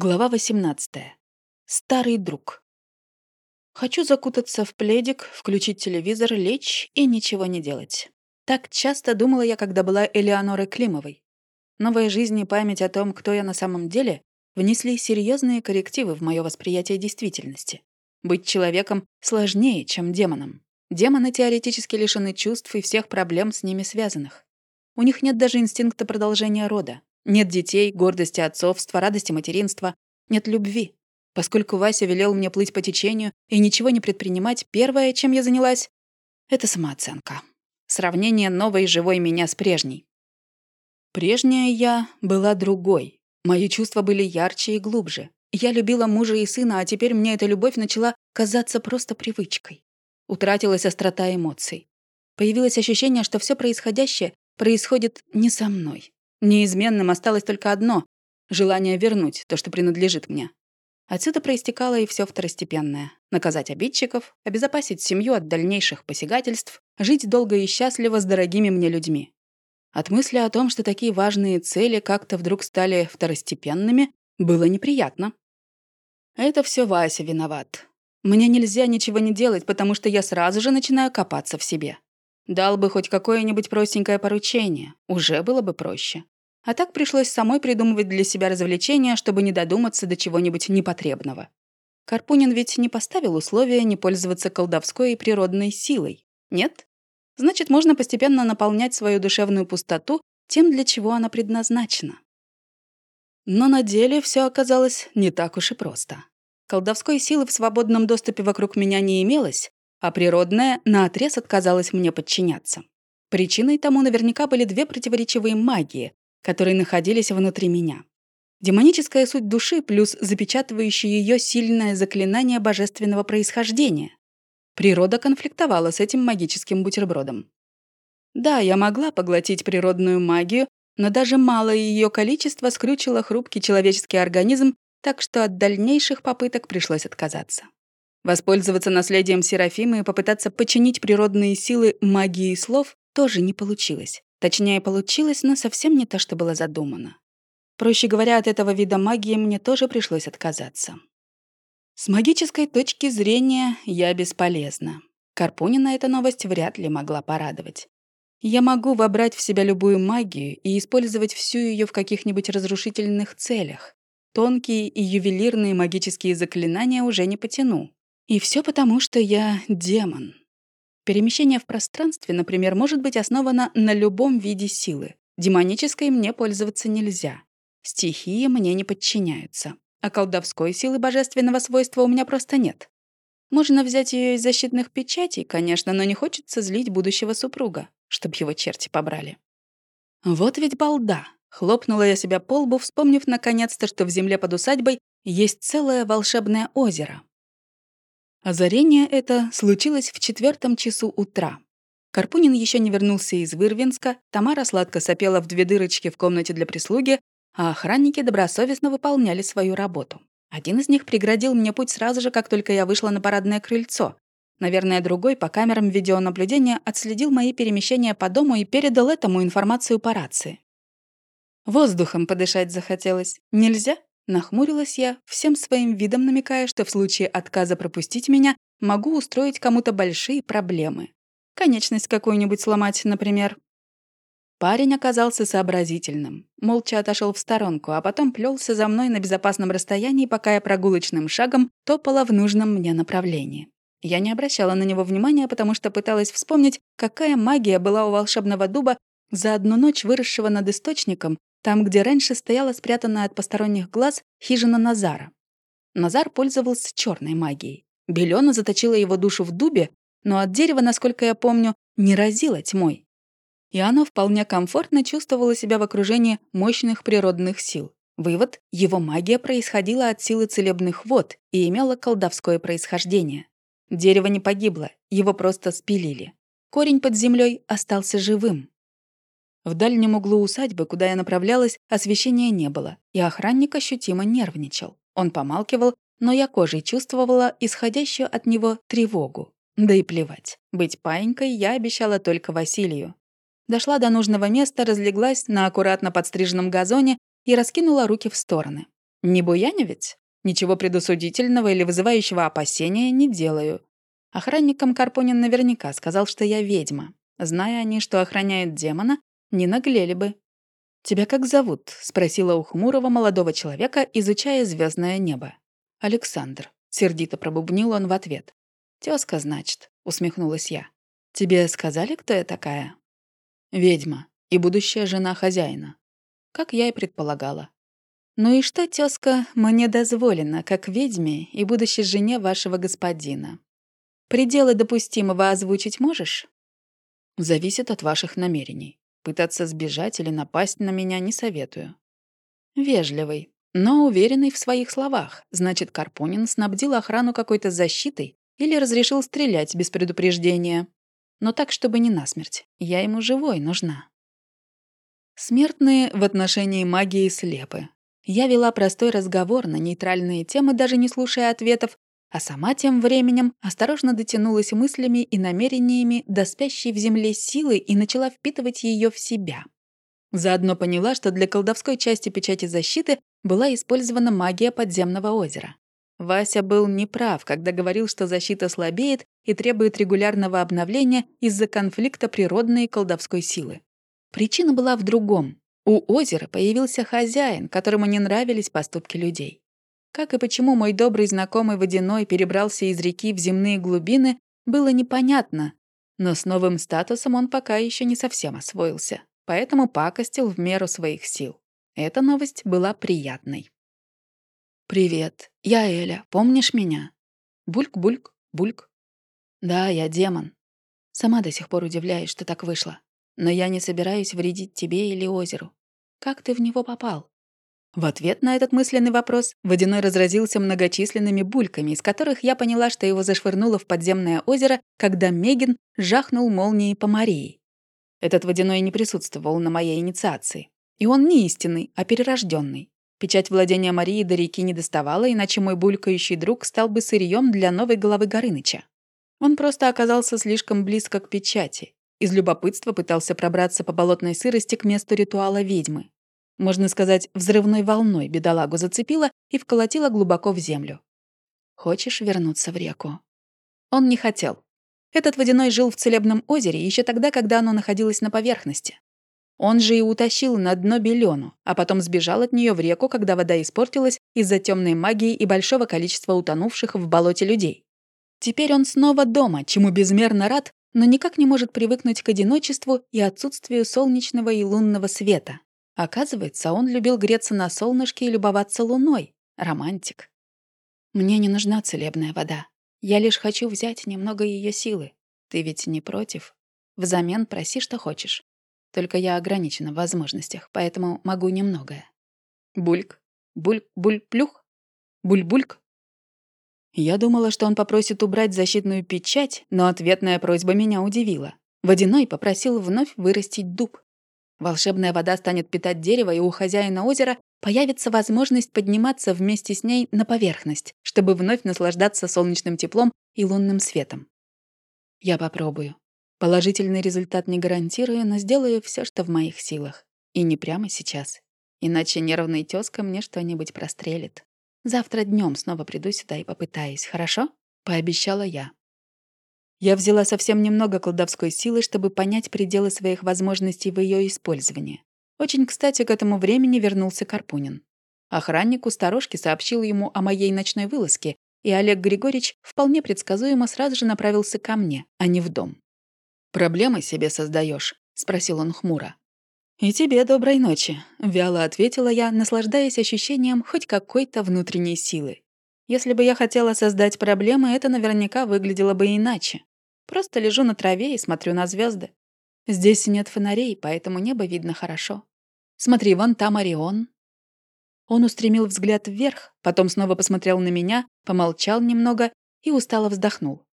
Глава 18. Старый друг. Хочу закутаться в пледик, включить телевизор, лечь и ничего не делать. Так часто думала я, когда была Элеонорой Климовой. Новая жизнь и память о том, кто я на самом деле, внесли серьезные коррективы в мое восприятие действительности. Быть человеком сложнее, чем демоном. Демоны теоретически лишены чувств и всех проблем с ними связанных. У них нет даже инстинкта продолжения рода. Нет детей, гордости отцовства, радости материнства. Нет любви. Поскольку Вася велел мне плыть по течению и ничего не предпринимать, первое, чем я занялась, — это самооценка. Сравнение новой живой меня с прежней. Прежняя я была другой. Мои чувства были ярче и глубже. Я любила мужа и сына, а теперь мне эта любовь начала казаться просто привычкой. Утратилась острота эмоций. Появилось ощущение, что все происходящее происходит не со мной. Неизменным осталось только одно — желание вернуть то, что принадлежит мне. Отсюда проистекало и все второстепенное. Наказать обидчиков, обезопасить семью от дальнейших посягательств, жить долго и счастливо с дорогими мне людьми. От мысли о том, что такие важные цели как-то вдруг стали второстепенными, было неприятно. Это все Вася виноват. Мне нельзя ничего не делать, потому что я сразу же начинаю копаться в себе. Дал бы хоть какое-нибудь простенькое поручение, уже было бы проще. А так пришлось самой придумывать для себя развлечения, чтобы не додуматься до чего-нибудь непотребного. Карпунин ведь не поставил условия не пользоваться колдовской и природной силой. Нет? Значит, можно постепенно наполнять свою душевную пустоту тем, для чего она предназначена. Но на деле все оказалось не так уж и просто. Колдовской силы в свободном доступе вокруг меня не имелось, а природная наотрез отказалась мне подчиняться. Причиной тому наверняка были две противоречивые магии, которые находились внутри меня. Демоническая суть души плюс запечатывающее ее сильное заклинание божественного происхождения. Природа конфликтовала с этим магическим бутербродом. Да, я могла поглотить природную магию, но даже малое ее количество скрючило хрупкий человеческий организм, так что от дальнейших попыток пришлось отказаться. Воспользоваться наследием Серафимы и попытаться починить природные силы магии слов тоже не получилось. Точнее, получилось, но совсем не то, что было задумано. Проще говоря, от этого вида магии мне тоже пришлось отказаться. С магической точки зрения я бесполезна. Карпунина эта новость вряд ли могла порадовать. Я могу вобрать в себя любую магию и использовать всю ее в каких-нибудь разрушительных целях. Тонкие и ювелирные магические заклинания уже не потяну. И все потому, что я демон. Перемещение в пространстве, например, может быть основано на любом виде силы. Демонической мне пользоваться нельзя. Стихии мне не подчиняются. А колдовской силы божественного свойства у меня просто нет. Можно взять ее из защитных печатей, конечно, но не хочется злить будущего супруга, чтоб его черти побрали. Вот ведь балда. Хлопнула я себя по лбу, вспомнив наконец-то, что в земле под усадьбой есть целое волшебное озеро, Озарение это случилось в четвертом часу утра. Карпунин еще не вернулся из Вырвинска, Тамара сладко сопела в две дырочки в комнате для прислуги, а охранники добросовестно выполняли свою работу. Один из них преградил мне путь сразу же, как только я вышла на парадное крыльцо. Наверное, другой по камерам видеонаблюдения отследил мои перемещения по дому и передал этому информацию по рации. Воздухом подышать захотелось. Нельзя? Нахмурилась я, всем своим видом намекая, что в случае отказа пропустить меня могу устроить кому-то большие проблемы. Конечность какую-нибудь сломать, например. Парень оказался сообразительным. Молча отошел в сторонку, а потом плелся за мной на безопасном расстоянии, пока я прогулочным шагом топала в нужном мне направлении. Я не обращала на него внимания, потому что пыталась вспомнить, какая магия была у волшебного дуба за одну ночь выросшего над источником там, где раньше стояла спрятанная от посторонних глаз хижина Назара. Назар пользовался черной магией. Белена заточила его душу в дубе, но от дерева, насколько я помню, не разила тьмой. И оно вполне комфортно чувствовало себя в окружении мощных природных сил. Вывод — его магия происходила от силы целебных вод и имела колдовское происхождение. Дерево не погибло, его просто спилили. Корень под землей остался живым. В дальнем углу усадьбы, куда я направлялась, освещения не было, и охранник ощутимо нервничал. Он помалкивал, но я кожей чувствовала исходящую от него тревогу. Да и плевать. Быть паинькой я обещала только Василию. Дошла до нужного места, разлеглась на аккуратно подстриженном газоне и раскинула руки в стороны. Не ведь? Ничего предусудительного или вызывающего опасения не делаю. Охранникам Карпонин наверняка сказал, что я ведьма. Зная они, что охраняет демона, не наглели бы. «Тебя как зовут?» — спросила у хмурого молодого человека, изучая звездное небо. «Александр», — сердито пробубнил он в ответ. «Тёзка, значит», — усмехнулась я. «Тебе сказали, кто я такая?» «Ведьма и будущая жена хозяина». Как я и предполагала. «Ну и что, тёзка, мне дозволено, как ведьме и будущей жене вашего господина? Пределы допустимого озвучить можешь?» «Зависит от ваших намерений. Пытаться сбежать или напасть на меня не советую». «Вежливый, но уверенный в своих словах. Значит, Карпунин снабдил охрану какой-то защитой или разрешил стрелять без предупреждения. Но так, чтобы не насмерть. Я ему живой нужна». Смертные в отношении магии слепы. Я вела простой разговор на нейтральные темы, даже не слушая ответов, а сама тем временем осторожно дотянулась мыслями и намерениями до спящей в земле силы и начала впитывать ее в себя. Заодно поняла, что для колдовской части печати защиты была использована магия подземного озера. Вася был неправ, когда говорил, что защита слабеет и требует регулярного обновления из-за конфликта природной и колдовской силы. Причина была в другом. У озера появился хозяин, которому не нравились поступки людей. Как и почему мой добрый знакомый Водяной перебрался из реки в земные глубины, было непонятно, но с новым статусом он пока еще не совсем освоился, поэтому пакостил в меру своих сил. Эта новость была приятной. «Привет, я Эля, помнишь меня?» Бульк-бульк, бульк. «Да, я демон. Сама до сих пор удивляюсь, что так вышло. Но я не собираюсь вредить тебе или озеру. Как ты в него попал?» В ответ на этот мысленный вопрос Водяной разразился многочисленными бульками, из которых я поняла, что его зашвырнуло в подземное озеро, когда Мегин жахнул молнией по Марии. Этот Водяной не присутствовал на моей инициации. И он не истинный, а перерожденный. Печать владения Марии до реки не доставала, иначе мой булькающий друг стал бы сырьем для новой головы Горыныча. Он просто оказался слишком близко к печати, из любопытства пытался пробраться по болотной сырости к месту ритуала ведьмы. Можно сказать, взрывной волной бедолагу зацепила и вколотила глубоко в землю. «Хочешь вернуться в реку?» Он не хотел. Этот водяной жил в целебном озере еще тогда, когда оно находилось на поверхности. Он же и утащил на дно Белену, а потом сбежал от нее в реку, когда вода испортилась из-за темной магии и большого количества утонувших в болоте людей. Теперь он снова дома, чему безмерно рад, но никак не может привыкнуть к одиночеству и отсутствию солнечного и лунного света. Оказывается, он любил греться на солнышке и любоваться луной. Романтик. Мне не нужна целебная вода. Я лишь хочу взять немного ее силы. Ты ведь не против? Взамен проси, что хочешь. Только я ограничена в возможностях, поэтому могу немногое. Бульк. Буль-буль-плюх. Буль-бульк. Я думала, что он попросит убрать защитную печать, но ответная просьба меня удивила. Водяной попросил вновь вырастить дуб. Волшебная вода станет питать дерево, и у хозяина озера появится возможность подниматься вместе с ней на поверхность, чтобы вновь наслаждаться солнечным теплом и лунным светом. Я попробую. Положительный результат не гарантирую, но сделаю все, что в моих силах. И не прямо сейчас. Иначе нервный тёзка мне что-нибудь прострелит. Завтра днем снова приду сюда и попытаюсь, хорошо?» — пообещала я. Я взяла совсем немного колдовской силы, чтобы понять пределы своих возможностей в ее использовании. Очень кстати, к этому времени вернулся Карпунин. Охранник у сторожки сообщил ему о моей ночной вылазке, и Олег Григорьевич вполне предсказуемо сразу же направился ко мне, а не в дом. «Проблемы себе создаешь? спросил он хмуро. «И тебе доброй ночи», — вяло ответила я, наслаждаясь ощущением хоть какой-то внутренней силы. Если бы я хотела создать проблемы, это наверняка выглядело бы иначе. Просто лежу на траве и смотрю на звезды. Здесь нет фонарей, поэтому небо видно хорошо. Смотри, вон там Орион. Он устремил взгляд вверх, потом снова посмотрел на меня, помолчал немного и устало вздохнул.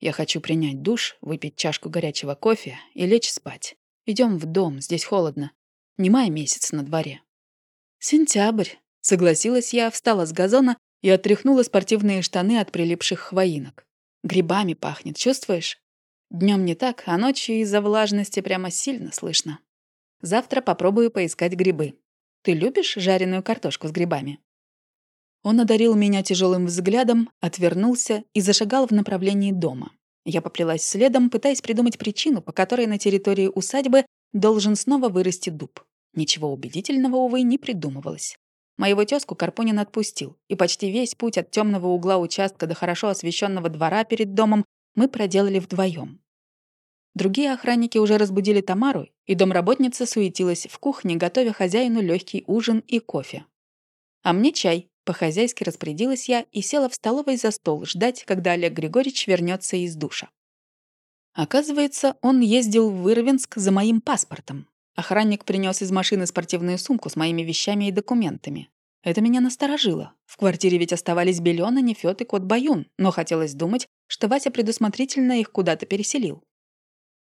Я хочу принять душ, выпить чашку горячего кофе и лечь спать. Идем в дом, здесь холодно. Не май месяц на дворе. Сентябрь. Согласилась я, встала с газона и отряхнула спортивные штаны от прилипших хвоинок. Грибами пахнет, чувствуешь? Днем не так, а ночью из-за влажности прямо сильно слышно. Завтра попробую поискать грибы. Ты любишь жареную картошку с грибами? Он одарил меня тяжелым взглядом, отвернулся и зашагал в направлении дома. Я поплелась следом, пытаясь придумать причину, по которой на территории усадьбы должен снова вырасти дуб. Ничего убедительного, увы, не придумывалось. Моего тезку Карпунин отпустил, и почти весь путь от темного угла участка до хорошо освещенного двора перед домом мы проделали вдвоем. Другие охранники уже разбудили Тамару, и домработница суетилась в кухне, готовя хозяину легкий ужин и кофе. А мне чай. По-хозяйски распорядилась я и села в столовой за стол ждать, когда Олег Григорьевич вернется из душа. Оказывается, он ездил в Ирвинск за моим паспортом. Охранник принес из машины спортивную сумку с моими вещами и документами. Это меня насторожило. В квартире ведь оставались Белена, Нефёд и кот Баюн, но хотелось думать, что Вася предусмотрительно их куда-то переселил.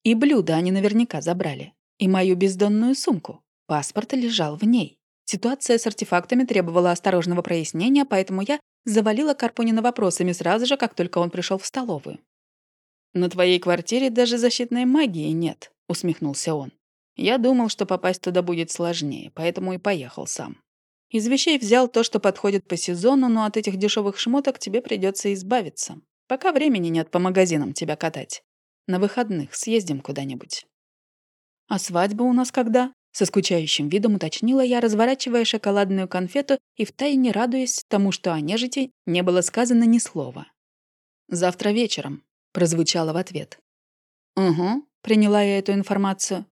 И блюда они наверняка забрали. И мою бездонную сумку. Паспорт лежал в ней. Ситуация с артефактами требовала осторожного прояснения, поэтому я завалила Карпунина вопросами сразу же, как только он пришел в столовую. «На твоей квартире даже защитной магии нет», — усмехнулся он. «Я думал, что попасть туда будет сложнее, поэтому и поехал сам. Из вещей взял то, что подходит по сезону, но от этих дешевых шмоток тебе придется избавиться. Пока времени нет по магазинам тебя катать. На выходных съездим куда-нибудь». «А свадьба у нас когда?» Со скучающим видом уточнила я, разворачивая шоколадную конфету и втайне радуясь тому, что о нежити не было сказано ни слова. «Завтра вечером», — прозвучало в ответ. «Угу», — приняла я эту информацию.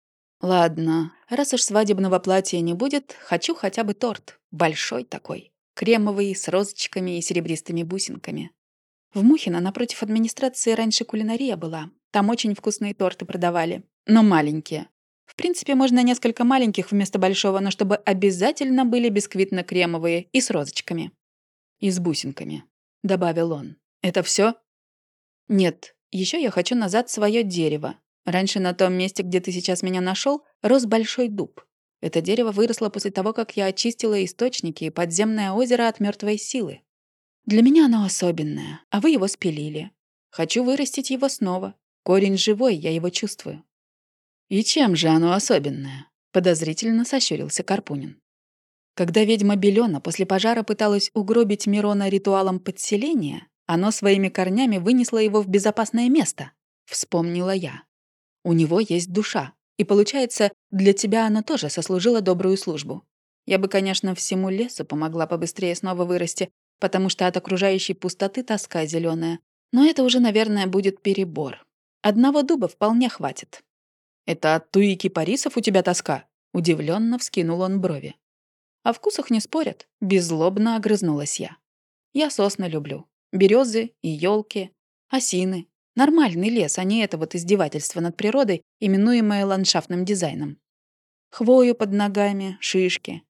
«Ладно, раз уж свадебного платья не будет, хочу хотя бы торт. Большой такой, кремовый, с розочками и серебристыми бусинками. В Мухино напротив администрации раньше кулинария была. Там очень вкусные торты продавали, но маленькие. В принципе, можно несколько маленьких вместо большого, но чтобы обязательно были бисквитно-кремовые и с розочками. «И с бусинками», — добавил он. «Это все? «Нет, еще я хочу назад свое дерево. Раньше на том месте, где ты сейчас меня нашел, рос большой дуб. Это дерево выросло после того, как я очистила источники и подземное озеро от мертвой силы. Для меня оно особенное, а вы его спилили. Хочу вырастить его снова. Корень живой, я его чувствую. «И чем же оно особенное?» — подозрительно сощурился Карпунин. Когда ведьма Белена после пожара пыталась угробить Мирона ритуалом подселения, оно своими корнями вынесло его в безопасное место, вспомнила я. У него есть душа, и получается, для тебя оно тоже сослужило добрую службу. Я бы, конечно, всему лесу помогла побыстрее снова вырасти, потому что от окружающей пустоты тоска зеленая. Но это уже, наверное, будет перебор. Одного дуба вполне хватит. «Это от туи кипарисов у тебя тоска?» Удивленно вскинул он брови. «О вкусах не спорят», — беззлобно огрызнулась я. «Я сосны люблю. Березы и елки, осины. Нормальный лес, а не это вот издевательство над природой, именуемое ландшафтным дизайном. Хвою под ногами, шишки.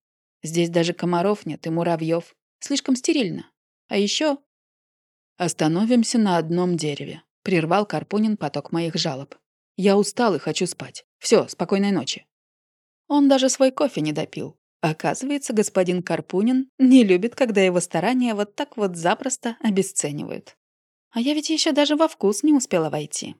Здесь даже комаров нет и муравьев. Слишком стерильно. А еще «Остановимся на одном дереве», — прервал Карпунин поток моих жалоб. Я устал и хочу спать. Все, спокойной ночи». Он даже свой кофе не допил. Оказывается, господин Карпунин не любит, когда его старания вот так вот запросто обесценивают. А я ведь еще даже во вкус не успела войти.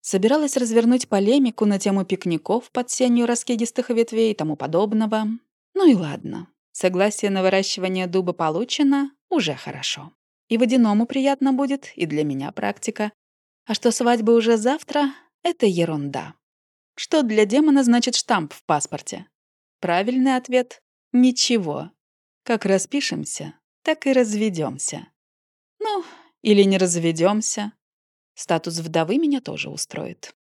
Собиралась развернуть полемику на тему пикников под сенью раскидистых ветвей и тому подобного. Ну и ладно. Согласие на выращивание дуба получено, уже хорошо. И водяному приятно будет, и для меня практика. А что свадьба уже завтра, это ерунда. Что для демона значит штамп в паспорте? Правильный ответ — ничего. Как распишемся, так и разведемся. Ну, или не разведемся. Статус вдовы меня тоже устроит.